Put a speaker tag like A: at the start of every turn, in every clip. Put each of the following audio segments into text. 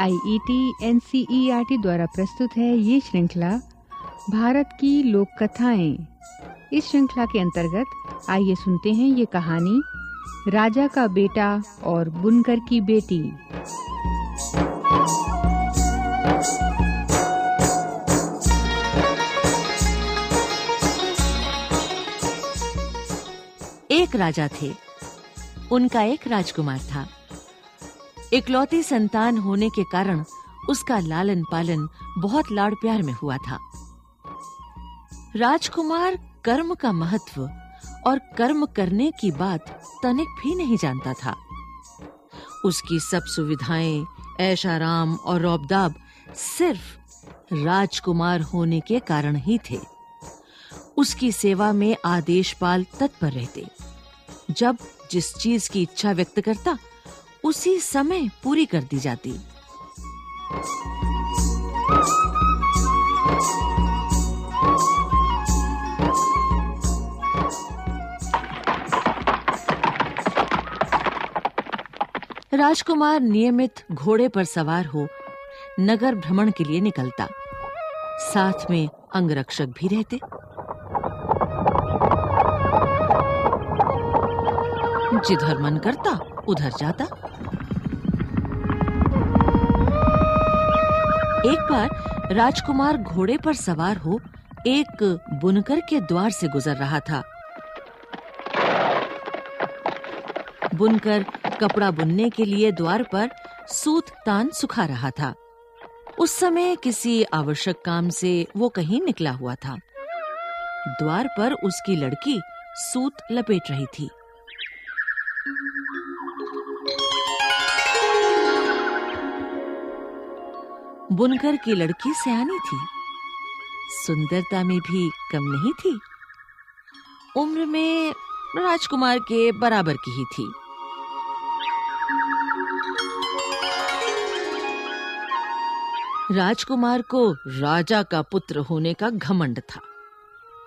A: I T R T द्वारा प्रस्तुत है ये श्रृंखला, भारत की लोक कथाएँ इस श्रृंखला के अंतर्गत आइए सुनते हैं ये कहानी, राजा का बेटा और बुनकर की बेटी।
B: एक राजा थे। उनका एक राजकुमार था। इकलौती संतान होने के कारण उसका लालन पालन बहुत लाड़ प्यार में हुआ था। राजकुमार कर्म का महत्व और कर्म करने की बात तनिक भी नहीं जानता था। उसकी सब सुविधाएँ, ऐशाराम और रौबदाब सिर्फ़ राजकुमार होने के कारण ही थे। उसकी सेवा में आदेशपाल तत्पर रहते। जब जिस चीज़ की इच्छा व्यक्त करता उसी समय पूरी कर दी जाती। राजकुमार नियमित घोड़े पर सवार हो नगर भ्रमण के लिए निकलता। साथ में अंगरक्षक भी रहते। जिधर मन करता, उधर जाता। एक बार राजकुमार घोड़े पर सवार हो एक बुनकर के द्वार से गुजर रहा था। बुनकर कपड़ा बुनने के लिए द्वार पर सूत तान सुखा रहा था। उस समय किसी आवश्यक काम से वो कहीं निकला हुआ था। द्वार पर उसकी लड़की सूत लपेट रही थी। बुनकर की लड़की सयानी थी। सुंदरता में भी कम नहीं थी। उम्र में राजकुमार के बराबर की ही थी। राजकुमार को राजा का पुत्र होने का घमंड था।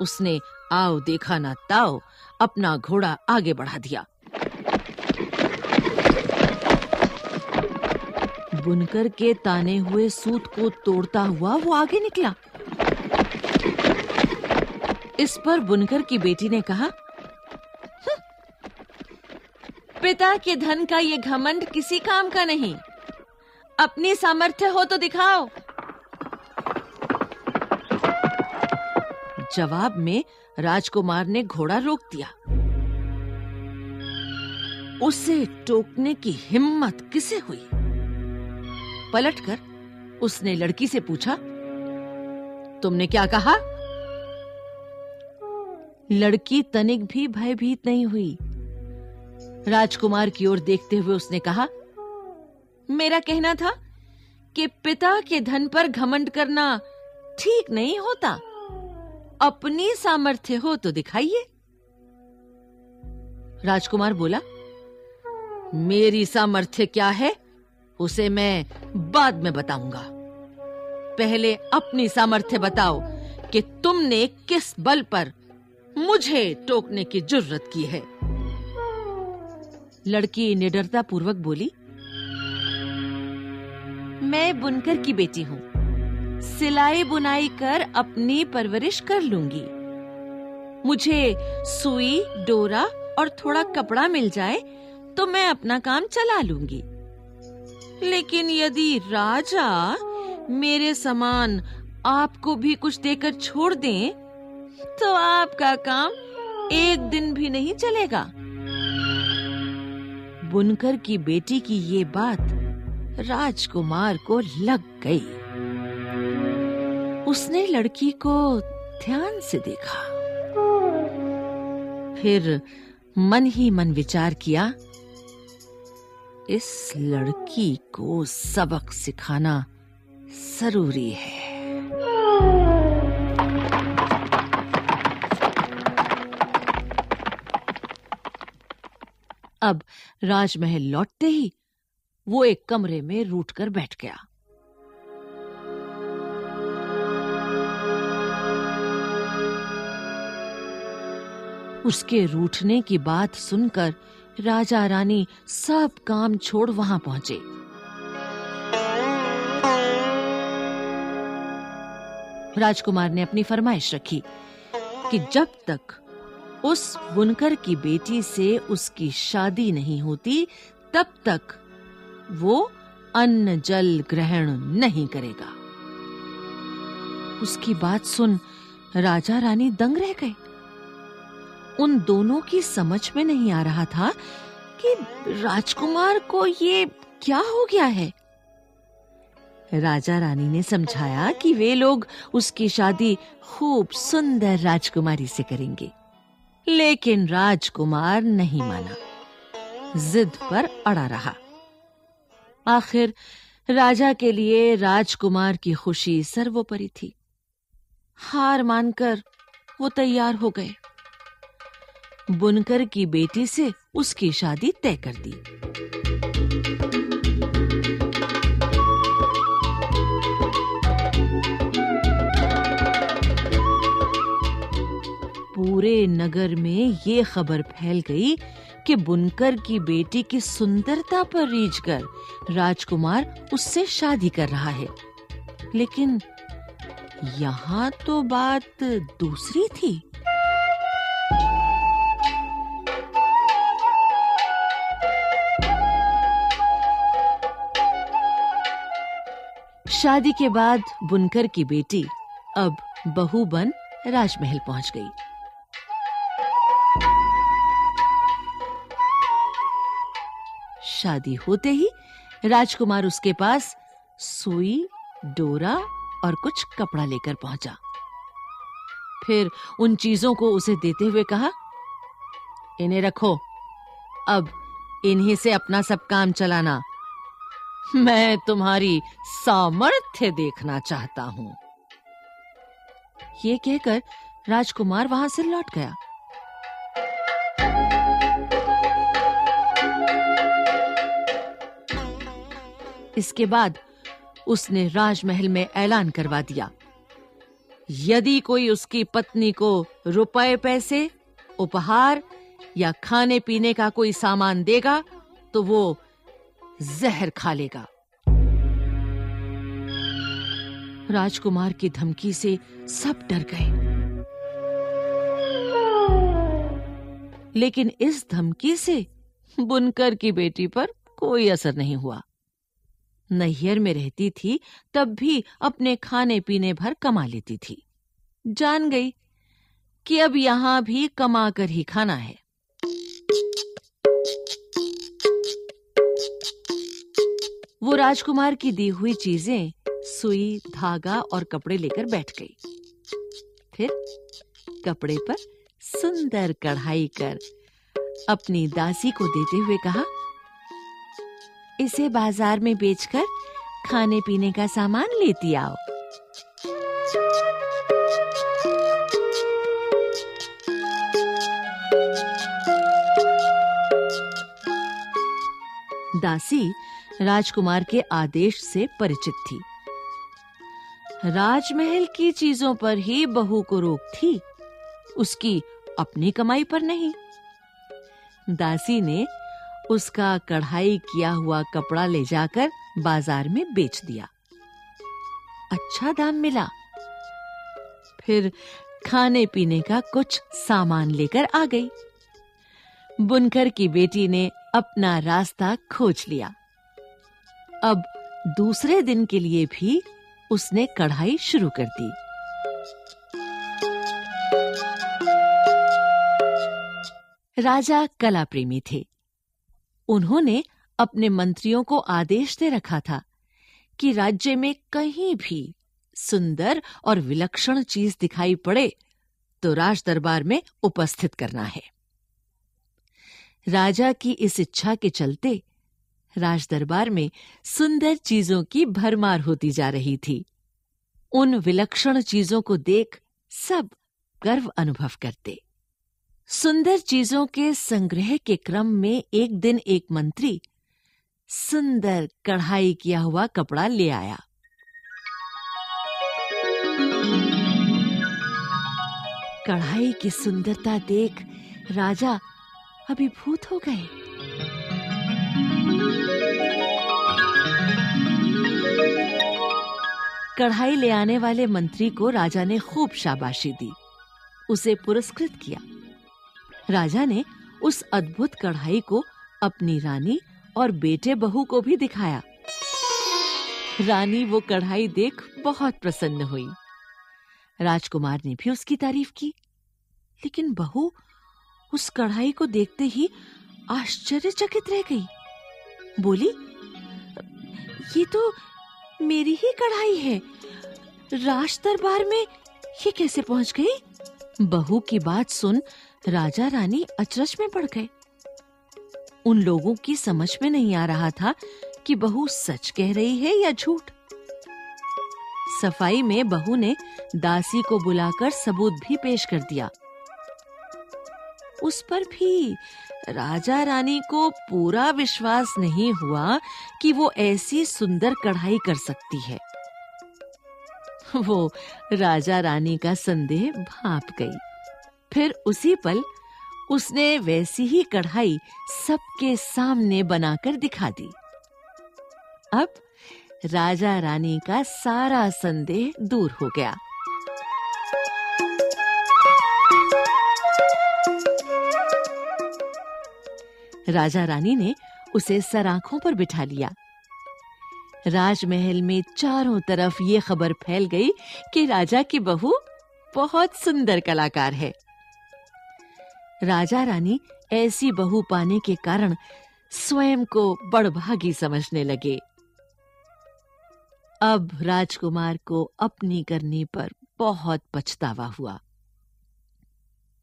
B: उसने आओ देखा ना ताओ, अपना घोड़ा आगे बढ़ा दिया। बुनकर के ताने हुए सूत को तोड़ता हुआ वो आगे निकला। इस पर बुनकर की बेटी ने कहा पिता के धन का ये घमंड किसी काम का नहीं। अपनी सामर्थ्य हो तो दिखाओ। जवाब में राजकुमार ने घोड़ा रोक दिया। उसे टोकने की हिम्मत किसे हुई? पलटकर उसने लड़की से पूछा, तुमने क्या कहा? लड़की तनिक भी भयभीत नहीं हुई। राजकुमार की ओर देखते हुए उसने कहा, मेरा कहना था कि पिता के धन पर घमंड करना ठीक नहीं होता। अपनी सामर्थ्य हो तो दिखाइए। राजकुमार बोला, मेरी सामर्थ्य क्या है? उसे मैं बाद में बताऊँगा। पहले अपनी सामर्थ्य बताओ कि तुमने किस बल पर मुझे टोकने की ज़रूरत की है। लड़की निडरता पूर्वक बोली, मैं बुनकर की बेटी हूँ। सिलाई बुनाई कर अपनी परवरिश कर लूँगी। मुझे सुई, डोरा और थोड़ा कपड़ा मिल जाए तो मैं अपना काम चला लूँगी। लेकिन यदि राजा मेरे समान आपको भी कुछ देकर छोड़ दें तो आपका काम एक दिन भी नहीं चलेगा। बुनकर की बेटी की ये बात राजकुमार को लग गई। उसने लड़की को ध्यान से देखा। फिर मन ही मन विचार किया इस लड़की को सबक सिखाना ज़रूरी है। अब राजमहल लौटते ही वो एक कमरे में रूठकर बैठ गया। उसके रूठने की बात सुनकर राजा रानी सब काम छोड़ वहाँ पहुँचे। राजकुमार ने अपनी फरमाइश रखी कि जब तक उस बुनकर की बेटी से उसकी शादी नहीं होती, तब तक वो अन्न जल ग्रहण नहीं करेगा। उसकी बात सुन राजा रानी दंग रह गए। उन दोनों की समझ में नहीं आ रहा था कि राजकुमार को ये क्या हो गया है। राजा रानी ने समझाया कि वे लोग उसकी शादी खूब सुंदर राजकुमारी से करेंगे, लेकिन राजकुमार नहीं माना। जिद पर अड़ा रहा। आखिर राजा के लिए राजकुमार की खुशी सर्वोपरि थी। हार मानकर वो तैयार हो गए। बुनकर की बेटी से उसकी शादी तय कर दी। पूरे नगर में ये खबर फैल गई कि बुनकर की बेटी की सुंदरता पर रीझ कर राजकुमार उससे शादी कर रहा है। लेकिन यहाँ तो बात दूसरी थी। शादी के बाद बुनकर की बेटी अब बहू बन राजमहल पहुँच गई। शादी होते ही राजकुमार उसके पास सुई, डोरा और कुछ कपड़ा लेकर पहुँचा। फिर उन चीज़ों को उसे देते हुए कहा, इन्हें रखो। अब इन्हीं से अपना सब काम चलाना। मैं तुम्हारी सामर्थ्य देखना चाहता हूँ। ये कहकर राजकुमार वहाँ से लौट गया। इसके बाद उसने राजमहल में ऐलान करवा दिया। यदि कोई उसकी पत्नी को रुपए, पैसे, उपहार या खाने पीने का कोई सामान देगा तो वो जहर खा लेगा। राजकुमार की धमकी से सब डर गए। लेकिन इस धमकी से बुनकर की बेटी पर कोई असर नहीं हुआ। नैहर में रहती थी, तब भी अपने खाने पीने भर कमा लेती थी। जान गई कि अब यहाँ भी कमा कर ही खाना है। वो राजकुमार की दी हुई चीज़ें, सुई, धागा और कपड़े लेकर बैठ गई। फिर कपड़े पर सुंदर कढ़ाई कर अपनी दासी को देते हुए कहा, इसे बाज़ार में बेचकर खाने पीने का सामान लेती आओ। दासी राजकुमार के आदेश से परिचित थी। राजमहल की चीज़ों पर ही बहू को रोक थी। उसकी अपनी कमाई पर नहीं। दासी ने उसका कढ़ाई किया हुआ कपड़ा ले जाकर बाज़ार में बेच दिया। अच्छा दाम मिला। फिर खाने पीने का कुछ सामान लेकर आ गई। बुनकर की बेटी ने अपना रास्ता खोज लिया। अब दूसरे दिन के लिए भी उसने कढ़ाई शुरू कर दी। राजा कला प्रेमी थे। उन्होंने अपने मंत्रियों को आदेश दे रखा था कि राज्य में कहीं भी सुंदर और विलक्षण चीज़ दिखाई पड़े तो राज दरबार में उपस्थित करना है। राजा की इस इच्छा के चलते राज दरबार में सुंदर चीज़ों की भरमार होती जा रही थी। उन विलक्षण चीज़ों को देख सब गर्व अनुभव करते। सुंदर चीज़ों के संग्रह के क्रम में एक दिन एक मंत्री सुंदर कढ़ाई किया हुआ कपड़ा ले आया। कढ़ाई की सुंदरता देख राजा अभिभूत हो गए। कढ़ाई ले आने वाले मंत्री को राजा ने खूब शाबाशी दी। उसे पुरस्कृत किया। राजा ने उस अद्भुत कढ़ाई को अपनी रानी और बेटे बहू को भी दिखाया। रानी वो कढ़ाई देख बहुत प्रसन्न हुई। राजकुमार ने भी उसकी तारीफ़ की। लेकिन बहू उस कढ़ाई को देखते ही आश्चर्यचकित रह गई। बोली, ये तो मेरी ही कढ़ाई है। राज दरबार में ये कैसे पहुँच गई? बहू की बात सुन राजा रानी अचरज में पड़ गए। उन लोगों की समझ में नहीं आ रहा था कि बहू सच कह रही है या झूठ। सफ़ाई में बहू ने दासी को बुलाकर सबूत भी पेश कर दिया। उस पर भी राजा रानी को पूरा विश्वास नहीं हुआ कि वो ऐसी सुंदर कढ़ाई कर सकती है। वो राजा रानी का संदेह भाप गई। फिर उसी पल उसने वैसी ही कढ़ाई सबके सामने बनाकर दिखा दी। अब राजा रानी का सारा संदेह दूर हो गया। राजा रानी ने उसे सराखों पर बिठा लिया। राजमहल में चारों तरफ़ ये खबर फैल गई कि राजा की बहू बहुत सुंदर कलाकार है। राजा रानी ऐसी बहू पाने के कारण स्वयं को बड़भागी समझने लगे। अब राजकुमार को अपनी करनी पर बहुत पछतावा हुआ।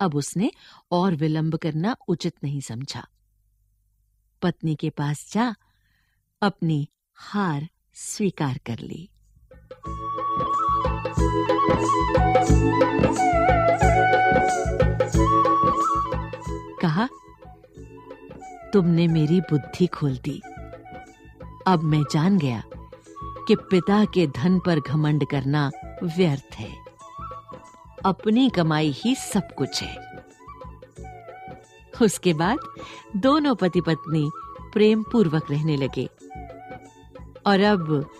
B: अब उसने और विलंब करना उचित नहीं समझा। पत्नी के पास जा, अपनी हार स्वीकार कर ली। कहा, तुमने मेरी बुद्धि खोल दी। अब मैं जान गया कि पिता के धन पर घमंड करना व्यर्थ है। अपनी कमाई ही सब कुछ है। उसके बाद दोनों पति पत्नी प्रेम पूर्वक रहने लगे। और अब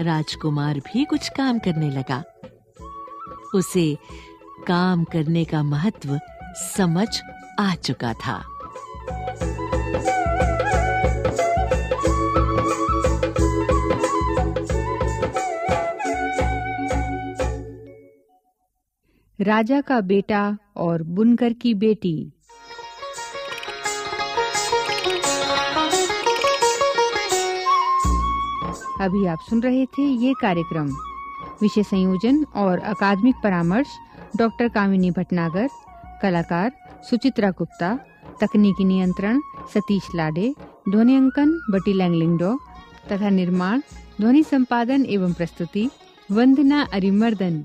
B: राजकुमार भी कुछ काम करने लगा। उसे काम करने का महत्व समझ आ चुका था।
A: राजा का बेटा और बुनकर की बेटी अभी आप सुन रहे थे ये कार्यक्रम। विषय संयोजन और अकादमिक परामर्श, डॉक्टर कामिनी भटनागर, कलाकार सुचित्रा गुप्ता, तकनीकी नियंत्रण सतीश लाडे, ध्वनि अंकन बटी लैंगलिंगडो, तथा निर्माण, ध्वनि संपादन एवं प्रस्तुति, वंदना अरिमर्दन।